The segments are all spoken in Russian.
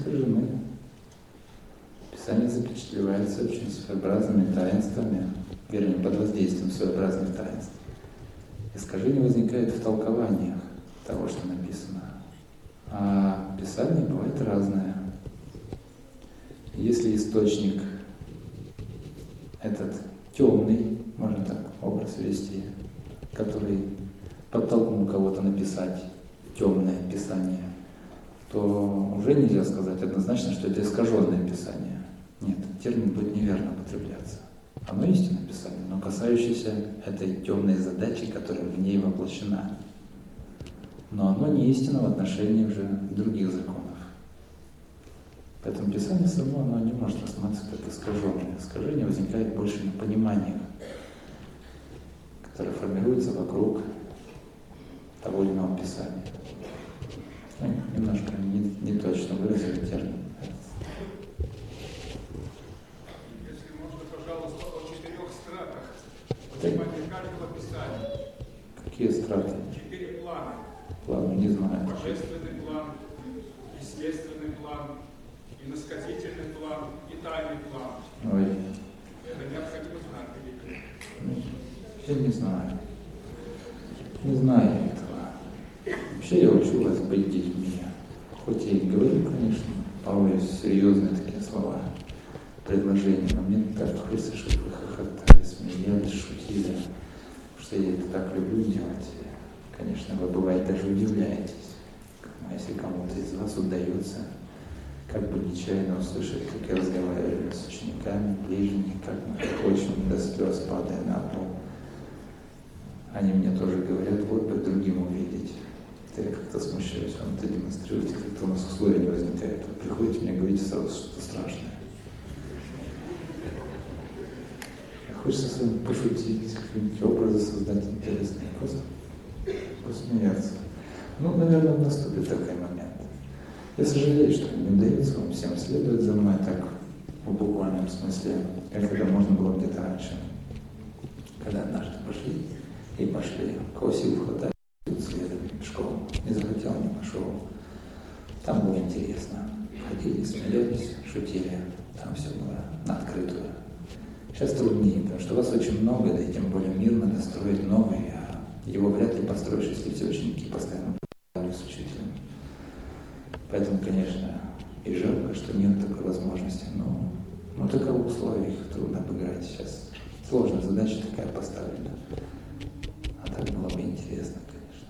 искажены. Писание запечатлевается очень своеобразными таинствами, вернее, под воздействием своеобразных таинств. Искажение возникает в толкованиях того, что написано. А Писание бывает разное. Если источник этот темный, можно так образ вести, который подтолкнул кого-то написать темное писание, то уже нельзя сказать однозначно, что это искаженное писание. Нет, термин будет неверно употребляться. Оно истинное писание, но касающееся этой темной задачи, которая в ней воплощена. Но оно не истинно в отношении уже других законов. Поэтому Писание само оно не может рассматриваться как искаженное. Искажение возникает больше на пониманиях, которые формируются вокруг того или иного Писания. Ну, немножко не, не точно выразили термин. Если можно, пожалуйста, о четырех стратах понимания каждого Писания. Какие страты? Четыре плана. Планы не знаю. Божественный план, естественный план, иносказительный план и тайный план. Ой, Это необходимо знать, великий. ну, я не знаю. Не знаю этого. Вообще я учу вас быть детьми. Хоть я и говорю, конечно, порой серьезные такие слова, предложения, но мне так хочется, чтобы вы хохотали, смеялись, шутили, что я это так люблю делать. Конечно, вы бывает даже удивляетесь, если кому-то из вас удается как бы нечаянно услышать, как я разговариваю с учениками, ближними, как мы очень до слез падая на пол. Они мне тоже говорят, вот бы другим увидеть. Это я как-то смущаюсь, вам это демонстрируете, как-то у нас условия не возникает. Вы приходите мне говорите сразу что-то страшное. Хочется с вами пошутить, какие-нибудь образы создать интересные, просто посмеяться. Ну, наверное, наступит такой момент. Я сожалею, что не удается вам всем следовать за мной так в буквальном смысле, как это можно было где-то раньше. Когда однажды пошли и пошли, кого сил хватает, следовали пешком. Не захотел, не пошел. Там было интересно. Ходили, смеялись, шутили. Там все было на открытую. Сейчас труднее, потому что вас очень много, да и тем более мир надо строить новый, а его вряд ли построишь, если все ученики постоянно с учителем. Поэтому, конечно, и жалко, что нет такой возможности, но, но таковы условия, их трудно обыграть сейчас. Сложная задача такая поставлена. А так было бы интересно, конечно.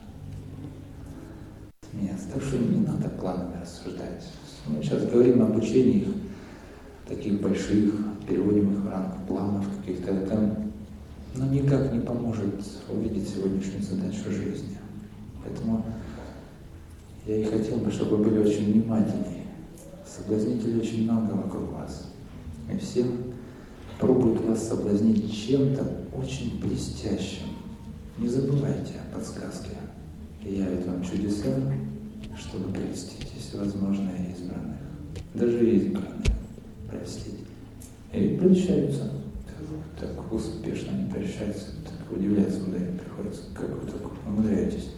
Нет, так что не надо планами рассуждать. Мы сейчас говорим об учениях таких больших, переводим их в ранг планов каких-то, это но никак не поможет увидеть сегодняшнюю задачу жизни. Поэтому я и хотел бы, чтобы вы были очень внимательнее. Соблазнителей очень много вокруг вас. И все пробуют вас соблазнить чем-то очень блестящим. Не забывайте о подсказке. И явит вам чудеса, чтобы прельстить всевозможные избранных. Даже избранных простить. И прельщаются. Так успешно они прельщаются, так удивляются, куда им приходится. Как вы так умудряетесь?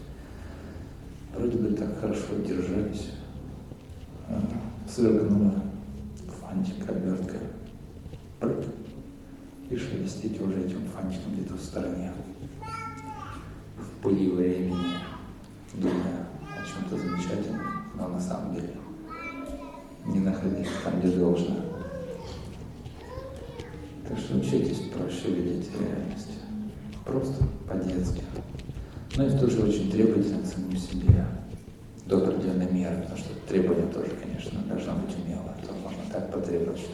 Вроде бы так хорошо держались. А, Свергнула фантик обертка. И шелестите уже этим фантиком где-то в стороне. В пыли времени, думая о чем-то замечательном, но на самом деле не находясь там, где должно. Учитесь проще видеть реальность. Просто по-детски. Но и тоже очень требовательно к самому себе. До определенной меры, потому что требование тоже, конечно, должно быть умело. А то можно так потребовать, что